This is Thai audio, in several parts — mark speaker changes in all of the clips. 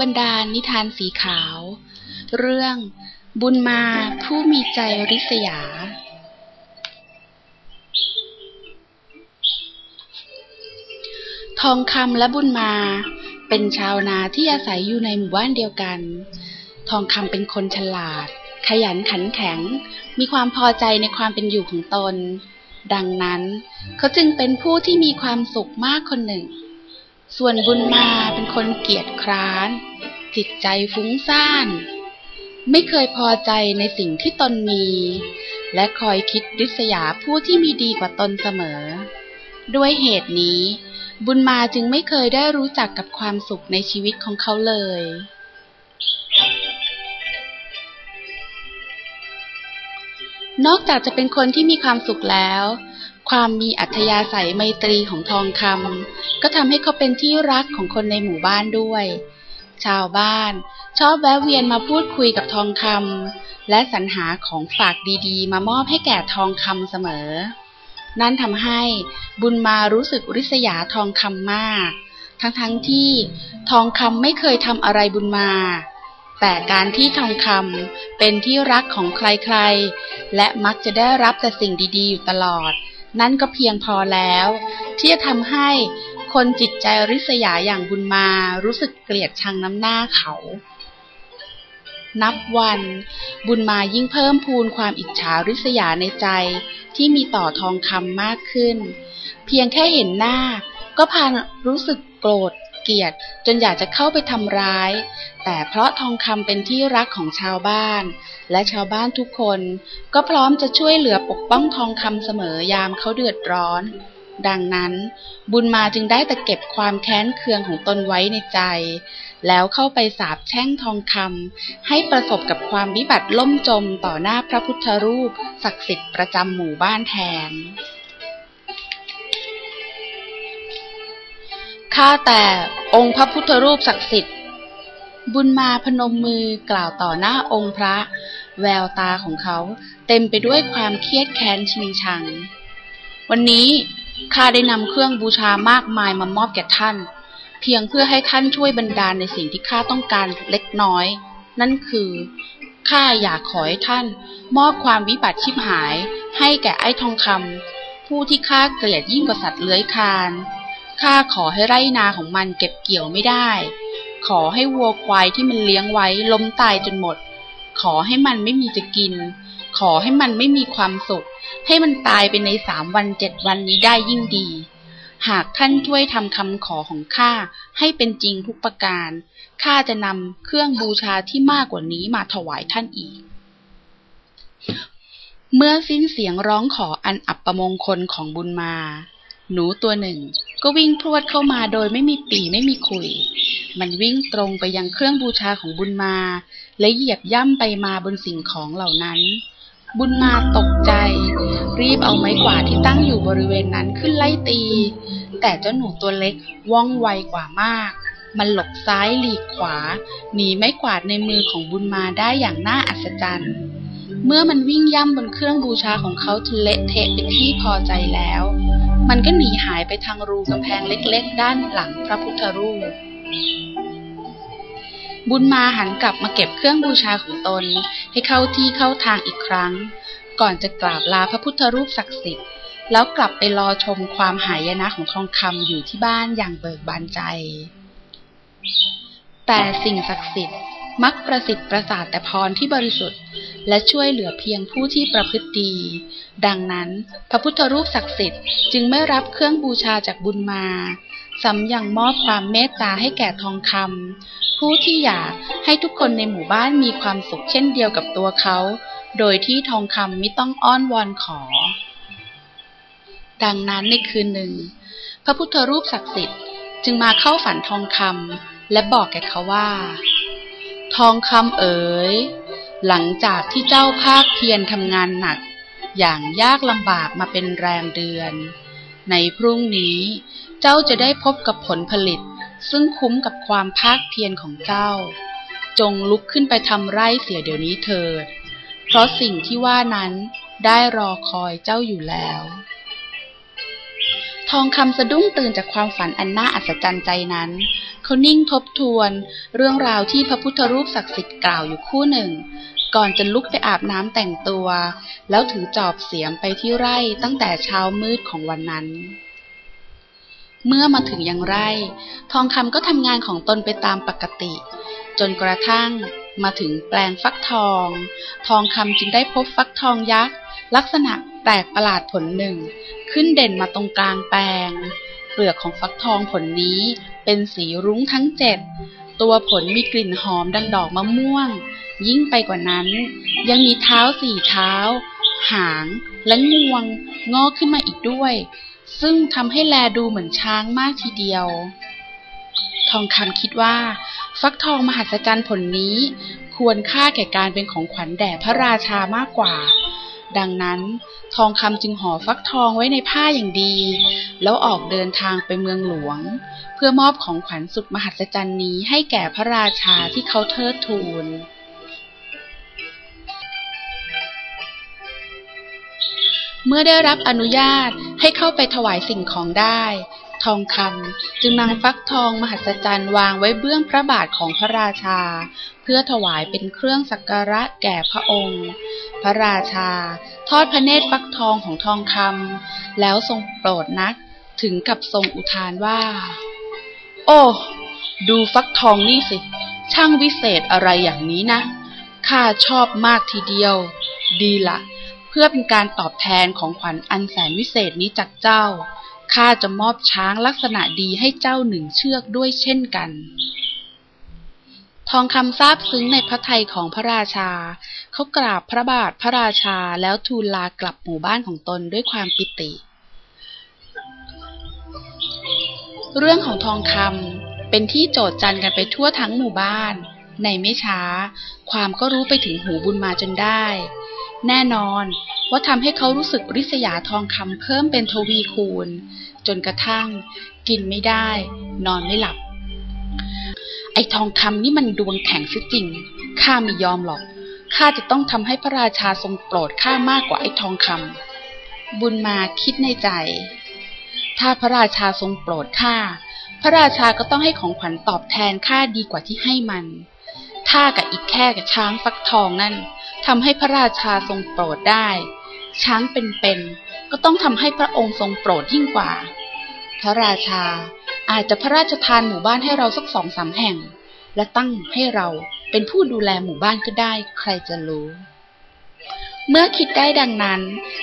Speaker 1: บรรดาลนิทานสีขาว เรื่องบุญมาผู้มีใจริษยา ทองคำและบุญมาเป็นชาวนาที่อาศัยอยู่ในหมู่บ้านเดียวกัน ทองคำเป็นคนฉลาด ขยันขันแข็ง มีความพอใจในความเป็นอยู่ของตน ดังนั้นเขาจึงเป็นผู้ที่มีความสุขมากคนหนึ่งส่วนบุญมาเป็นคนเกียจคร้าน จิตใจฟุ้งซ่าน ไม่เคยพอใจในสิ่งที่ตนมี และคอยคิดริษยาผู้ที่มีดีกว่าตนเสมอ ด้วยเหตุนี้ บุญมาจึงไม่เคยได้รู้จักกับความสุขในชีวิตของเขาเลยนอกจากจะเป็นคนที่มีความสุขแล้ว ความมีอัธยาศัยไมตรีของทองคำก็ทำให้เขาเป็นที่รักของคนในหมู่บ้านด้วย ชาวบ้าน ชอบแวะเวียนมาพูดคุยกับทองคำและสรรหาของฝากดีๆ มามอบให้แก่ทองคำเสมอ นั่นทำให้บุญมารู้สึกริษยาทองคำมาก ทั้งๆทที่ทองคำไม่เคยทำอะไรบุญมาแต่การที่ทองคำเป็นที่รักของใครๆ และมักจะได้รับแต่สิ่งดีๆ อยู่ตลอด นั่นก็เพียงพอแล้ว ที่จะทำให้ คนจิตใจริษยาอย่างบุญมารู้สึกเกลียดชังน้ำหน้าเขา นับวัน บุญมายิ่งเพิ่มพูนความอิจฉาริษยาในใจที่มีต่อทองคำมากขึ้น เพียงแค่เห็นหน้า ก็พารู้สึกโกรธเกลียดจนอยากจะเข้าไปทำร้าย แต่เพราะทองคำเป็นที่รักของชาวบ้าน และชาวบ้านทุกคน ก็พร้อมจะช่วยเหลือปกป้องทองคำเสมอยามเขาเดือดร้อน ดังนั้น บุญมาจึงได้แต่เก็บความแค้นเคืองของตนไว้ในใจ แล้วเข้าไปสาบแช่งทองคำให้ประสบกับความวิบัติล่มจมต่อหน้าพระพุทธรูป ศักดิ์สิทธิ์ประจำหมู่บ้านแทนข้าแต่องค์พระพุทธรูปศักดิ์สิทธิ์ บุญมาพนมมือกล่าวต่อหน้าองค์พระ แววตาของเขาเต็มไปด้วยความเครียดแค้นชิงชัง วันนี้ ข้าได้นำเครื่องบูชามากมายมามอบแก่ท่าน เพียงเพื่อให้ท่านช่วยบรรดาลในสิ่งที่ข้าต้องการเล็กน้อย นั่นคือข้าอยากขอให้ท่าน มอบความวิบัติชิบหาย ให้แก่ไอ้ทองคำผู้ที่ข้าเกลียดยิ่งกว่าสัตว์เลื้อยคลานข้าขอให้ไร่นาของมันเก็บเกี่ยวไม่ได้ ขอให้วัวควายที่มันเลี้ยงไว้ล้มตายจนหมด ขอให้มันไม่มีจะกิน ขอให้มันไม่มีความสุข ให้มันตายไปในสามวันเจ็ดวันนี้ได้ยิ่งดี หากท่านช่วยทำคำขอของข้าให้เป็นจริงทุกประการ ข้าจะนำเครื่องบูชาที่มากกว่านี้มาถวายท่านอีก เมื่อสิ้นเสียงร้องขออันอับประมงคลของบุญมา หนูตัวหนึ่ง ก็วิ่งพรวดเข้ามาโดยไม่มีปีไม่มีขุย มันวิ่งตรงไปยังเครื่องบูชาของบุญมา และเหยียบย่ำไปมาบนสิ่งของเหล่านั้น บุญมาตกใจ รีบเอาไม้กวาดที่ตั้งอยู่บริเวณนั้นขึ้นไล่ตี แต่เจ้าหนูตัวเล็กว่องไวกว่ามาก มันหลบซ้ายหลีกขวา หนีไม้กวาดในมือของบุญมาได้อย่างน่าอัศจรรย์ เมื่อมันวิ่งย่ำบนเครื่องบูชาของเขาจนเละเทะเป็นที่พอใจแล้ว มันก็หนีหายไปทางรูกำแพงเล็กๆ ด้านหลังพระพุทธรูป บุญมาหันกลับมาเก็บเครื่องบูชาของตน ให้เข้าที่เข้าทางอีกครั้ง ก่อนจะกราบลาพระพุทธรูปศักดิ์สิทธิ์ แล้วกลับไปรอชมความหายนะของทองคำอยู่ที่บ้านอย่างเบิกบานใจ แต่สิ่งศักดิ์สิทธิ์มักประสิทธิ์ประสาทแต่พรที่บริสุทธิ์ และช่วยเหลือเพียงผู้ที่ประพฤติดี ดังนั้น พระพุทธรูปศักดิ์สิทธิ์จึงไม่รับเครื่องบูชาจากบุญมา สำยังมอบความเมตตาให้แก่ทองคำผู้ที่อยากให้ทุกคนในหมู่บ้านมีความสุขเช่นเดียวกับตัวเขา โดยที่ทองคำไม่ต้องอ้อนวอนขอ ดังนั้นในคืนหนึ่ง พระพุทธรูปศักดิ์สิทธิ์จึงมาเข้าฝันทองคำและบอกแก่เขาว่า ทองคำเอ๋ย หลังจากที่เจ้าภาคเพียรทำงานหนัก อย่างยากลำบากมาเป็นแรมเดือน ในพรุ่งนี้ เจ้าจะได้พบกับผลผลิต ซึ่งคุ้มกับความภาคเพียรของเจ้า จงลุกขึ้นไปทำไร่เสียเดี๋ยวนี้เถิด เพราะสิ่งที่ว่านั้นได้รอคอยเจ้าอยู่แล้ว ทองคำสะดุ้งตื่นจากความฝันอันน่าอัศจรรย์ใจนั้น เขานิ่งทบทวน เรื่องราวที่พระพุทธรูปศักดิ์สิทธิ์กล่าวอยู่คู่หนึ่ง ก่อนจะลุกไปอาบน้ำแต่งตัว แล้วถือจอบเสียมไปที่ไร่ตั้งแต่เช้ามืดของวันนั้น เมื่อมาถึงยังไร่ ทองคำก็ทำงานของตนไปตามปกติ จนกระทั่งมาถึงแปลงฟักทอง ทองคำจึงได้พบฟักทองยักษ์ ลักษณะแปลกประหลาดผลหนึ่ง ขึ้นเด่นมาตรงกลางแปลง เปลือกของฟักทองผลนี้เป็นสีรุ้งทั้งเจ็ด ตัวผลมีกลิ่นหอมดังดอกมะม่วง ยิ่งไปกว่านั้น ยังมีเท้าสี่เท้า หางและงวงงอกขึ้นมาอีกด้วย ซึ่งทำให้แลดูเหมือนช้างมากทีเดียว ทองคำคิดว่า ฟักทองมหัศจรรย์ผลนี้ ควรค่าแก่การเป็นของขวัญแด่พระราชามากกว่า ดังนั้น ทองคำจึงห่อฟักทองไว้ในผ้าอย่างดี แล้วออกเดินทางไปเมืองหลวง เพื่อมอบของขวัญสุดมหัศจรรย์นี้ให้แก่พระราชาที่เขาเทิดทูน เมื่อได้รับอนุญาตให้เข้าไปถวายสิ่งของได้ ทองคำจึงนำฟักทองมหัศจรรย์วางไว้เบื้องพระบาทของพระราชา เพื่อถวายเป็นเครื่องสักการะแก่พระองค์ พระราชา ทอดพระเนตรฟักทองของทองคำแล้วทรงโปรดนักถึงกับทรงอุทานว่า โอ้ ดูฟักทองนี่สิ ช่างวิเศษอะไรอย่างนี้นะ ข้าชอบมากทีเดียว ดีละ เพื่อเป็นการตอบแทนของขวัญอันแสนวิเศษนี้จากเจ้า ข้าจะมอบช้างลักษณะดีให้เจ้าหนึ่งเชือกด้วยเช่นกัน ทองคำทราบซึ้งในพระทัยของพระราชา เขากราบพระบาทพระราชาแล้วทูลลากลับหมู่บ้านของตนด้วยความปิติ เรื่องของทองคำเป็นที่โจดจันกันไปทั่วทั้งหมู่บ้าน ในไม่ช้า ความก็รู้ไปถึงหูบุญมาจนได้ แน่นอนว่าทำให้เขารู้สึกริษยาทองคำเพิ่มเป็นทวีคูณ จนกระทั่ง กินไม่ได้ นอนไม่หลับ ไอ้ทองคำนี่มันดวงแข็งซิจริง ข้าไม่ยอมหรอก ข้าจะต้องทำให้พระราชาทรงโปรดข้ามากกว่าไอ้ทองคำบุญมาคิดในใจ ถ้าพระราชาทรงโปรดข้าพระราชาก็ต้องให้ของขวัญตอบแทนข้าดีกว่าที่ให้มัน ถ้ากับอีกแค่กับช้างฟักทองนั่นำให้พระราชาทรงโปรดได้ ช้างเป็นๆก็ต้องทำให้พระองค์ทรงโปรดยิ่งกว่า พระราชาอาจจะพระราชทานหมู่บ้านให้เราสักสองสามแห่ง และตั้งให้เราเป็นผู้ดูแลหมู่บ้านก็ได้ใครจะรู้ เมื่อคิดได้ดังนั้น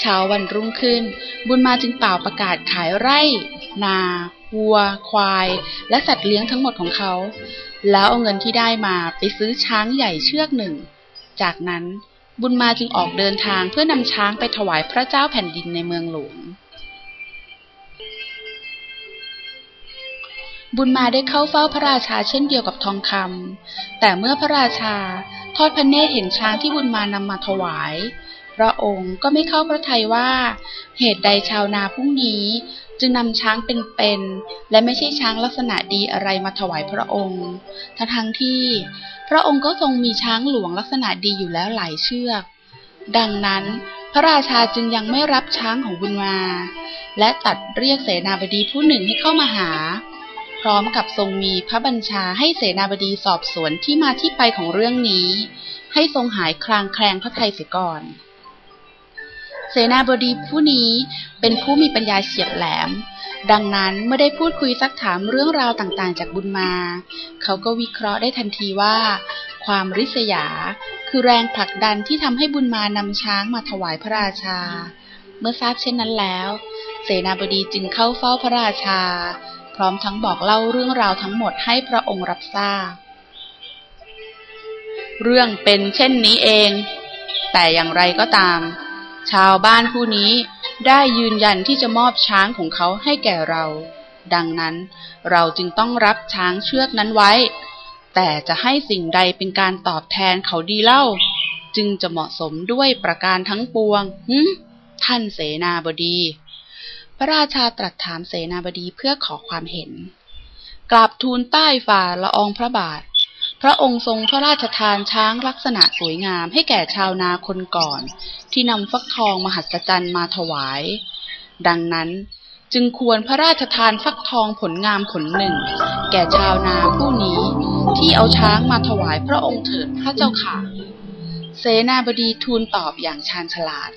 Speaker 1: เช้าวันรุ่งขึ้น บุญมาจึงเป่าประกาศขายไร่ นาวัว ควาย และสัตว์เลี้ยงทั้งหมดของเขา แล้วเอาเงินที่ได้มาไปซื้อช้างใหญ่เชือกหนึ่ง จากนั้นบุญมาจึงออกเดินทางเพื่อนำช้างไปถวายพระเจ้าแผ่นดินในเมืองหลวง บุญมาได้เข้าเฝ้าพระราชาเช่นเดียวกับทองคำ แต่เมื่อพระราชาทอดพระเนตรเห็นช้างที่บุญมานำมาถวาย พระองค์ก็ไม่เข้าพระทัยว่า เหตุใดชาวนาพรุ่งนี้ จึงนำช้างเป็นๆและไม่ใช่ช้างลักษณะดีอะไรมาถวายพระองค์ทั้งที่ พระองค์ก็ทรงมีช้างหลวงลักษณะดีอยู่แล้วหลายเชือก ดังนั้น พระราชาจึงยังไม่รับช้างของบุญมา และตัดเรียกเสนาบดีผู้หนึ่งให้เข้ามาหา พร้อมกับทรงมีพระบัญชาให้เสนาบดีสอบสวนที่มาที่ไปของเรื่องนี้ ให้ทรงหายคลางแคลงพระไทยเสียก่อน เสนาบดีผู้นี้เป็นผู้มีปัญญาเฉียบแหลม ดังนั้นเมื่อได้พูดคุยซักถามเรื่องราวต่างๆ จากบุญมา เขาก็วิเคราะห์ได้ทันทีว่า ความริษยา คือแรงผลักดันที่ทำให้บุญมานำช้างมาถวายพระราชา เมื่อทราบเช่นนั้นแล้ว เสนาบดีจึงเข้าเฝ้าพระราชา พร้อมทั้งบอกเล่าเรื่องราวทั้งหมดให้พระองค์รับทราบ เรื่องเป็นเช่นนี้เอง แต่อย่างไรก็ตาม ชาวบ้านผู้นี้ได้ยืนยันที่จะมอบช้างของเขาให้แก่เรา ดังนั้นเราจึงต้องรับช้างเชือกนั้นไว้ แต่จะให้สิ่งใดเป็นการตอบแทนเขาดีเล่า จึงจะเหมาะสมด้วยประการทั้งปวงหืท่านเสนาบดี พระราชาตรัสถามเสนาบดีเพื่อขอความเห็น กราบทูลใต้ฝ่าละอองพระบาท พระองค์ทรงพระราชทานช้างลักษณะสวยงามให้แก่ชาวนาคนก่อน ที่นำฟักทองมหัศจรรย์มาถวาย ดังนั้นจึงควรพระราชทานฟักทองผลงามผลหนึ่ง แก่ชาวนาผู้นี้ที่เอาช้างมาถวายพระองค์เถิดพระเจ้าค่ะ เสนาบดีทูลตอบอย่างชาญฉลาด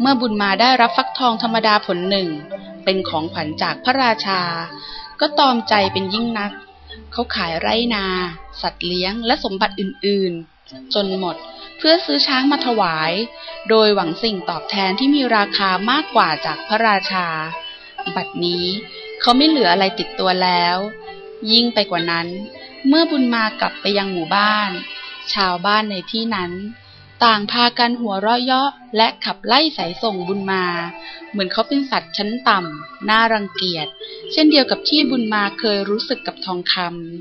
Speaker 1: เมื่อบุญมาได้รับฟักทองธรรมดาผลหนึ่ง เป็นของขวัญจากพระราชา ก็ตอมใจเป็นยิ่งนัก เขาขายไร่นา สัตว์เลี้ยงและสมบัติอื่นๆ จนหมดเพื่อซื้อช้างมาถวาย โดยหวังสิ่งตอบแทนที่มีราคามากกว่าจากพระราชา บัดนี้เขาไม่เหลืออะไรติดตัวแล้ว ยิ่งไปกว่านั้น เมื่อบุญมากลับไปยังหมู่บ้าน ชาวบ้านในที่นั้น ต่างพากันหัวเราะเยาะและขับไล่สายส่งบุญมา เหมือนเขาเป็นสัตว์ชั้นต่ำน่ารังเกียจ เช่นเดียวกับที่บุญมาเคยรู้สึกกับทองค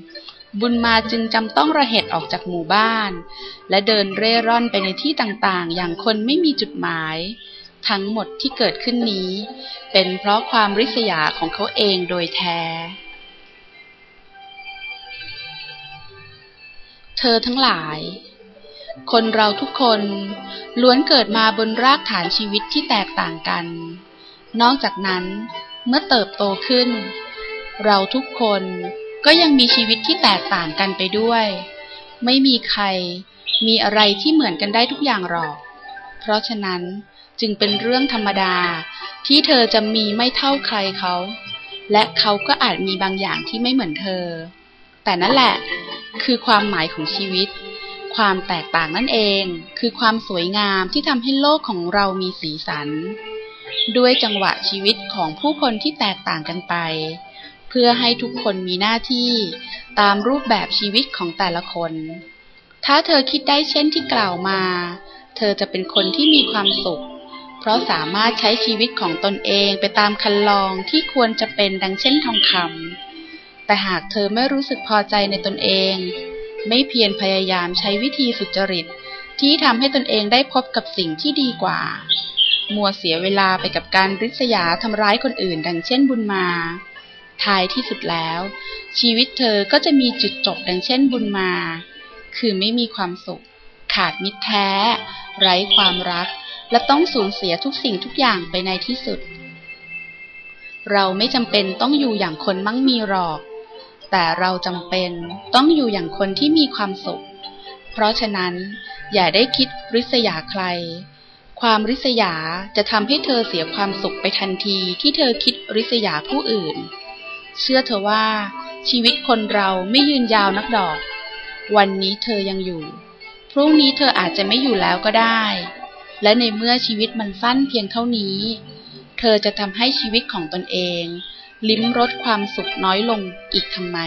Speaker 1: ำบุญมาจึงจำต้องระเหตุออกจากหมู่บ้าน และเดินเร่ร่อนไปในที่ต่างๆ อย่างคนไม่มีจุดหมาย ทั้งหมดที่เกิดขึ้นนี้ เป็นเพราะความริษยาของเขาเองโดยแท้ เธอทั้งหลายคนเราทุกคนล้วนเกิดมาบนรากฐานชีวิตที่แตกต่างกัน นอกจากนั้น เมื่อเติบโตขึ้น เราทุกคนก็ยังมีชีวิตที่แตกต่างกันไปด้วย ไม่มีใครมีอะไรที่เหมือนกันได้ทุกอย่างหรอก เพราะฉะนั้นจึงเป็นเรื่องธรรมดาที่เธอจะมีไม่เท่าใครเขา และเขาก็อาจมีบางอย่างที่ไม่เหมือนเธอ แต่นั่นแหละคือความหมายของชีวิต ความแตกต่างนั่นเอง คือความสวยงามที่ทำให้โลกของเรามีสีสัน ด้วยจังหวะชีวิตของผู้คนที่แตกต่างกันไป เพื่อให้ทุกคนมีหน้าที่ตามรูปแบบชีวิตของแต่ละคน ถ้าเธอคิดได้เช่นที่กล่าวมา เธอจะเป็นคนที่มีความสุข เพราะสามารถใช้ชีวิตของตนเองไปตามคันลองที่ควรจะเป็นดังเช่นทองคำแต่หากเธอไม่รู้สึกพอใจในตนเอง ไม่เพียรพยายามใช้วิธีสุจริตที่ทำให้ตนเองได้พบกับสิ่งที่ดีกว่า มัวเสียเวลาไปกับการริษยาทำร้ายคนอื่น ดังเช่นบุญมา ท้ายที่สุดแล้ว ชีวิตเธอก็จะมีจุดจบดังเช่นบุญมา คือไม่มีความสุข ขาดมิตรแท้ ไร้ความรัก และต้องสูญเสียทุกสิ่งทุกอย่างไปในที่สุด เราไม่จำเป็นต้องอยู่อย่างคนมั่งมีหรอก แต่เราจำเป็นต้องอยู่อย่างคนที่มีความสุข เพราะฉะนั้นอย่าได้คิดริษยาใคร ความริษยาจะทำให้เธอเสียความสุขไปทันทีที่เธอคิดริษยาผู้อื่น เชื่อเธอว่า ชีวิตคนเราไม่ยืนยาวนักดอก วันนี้เธอยังอยู่ พรุ่งนี้เธออาจจะไม่อยู่แล้วก็ได้ และในเมื่อชีวิตมันสั้นเพียงเท่านี้ เธอจะทำให้ชีวิตของตนเอง ลิ้มรสความสุขน้อยลงอีกทำไม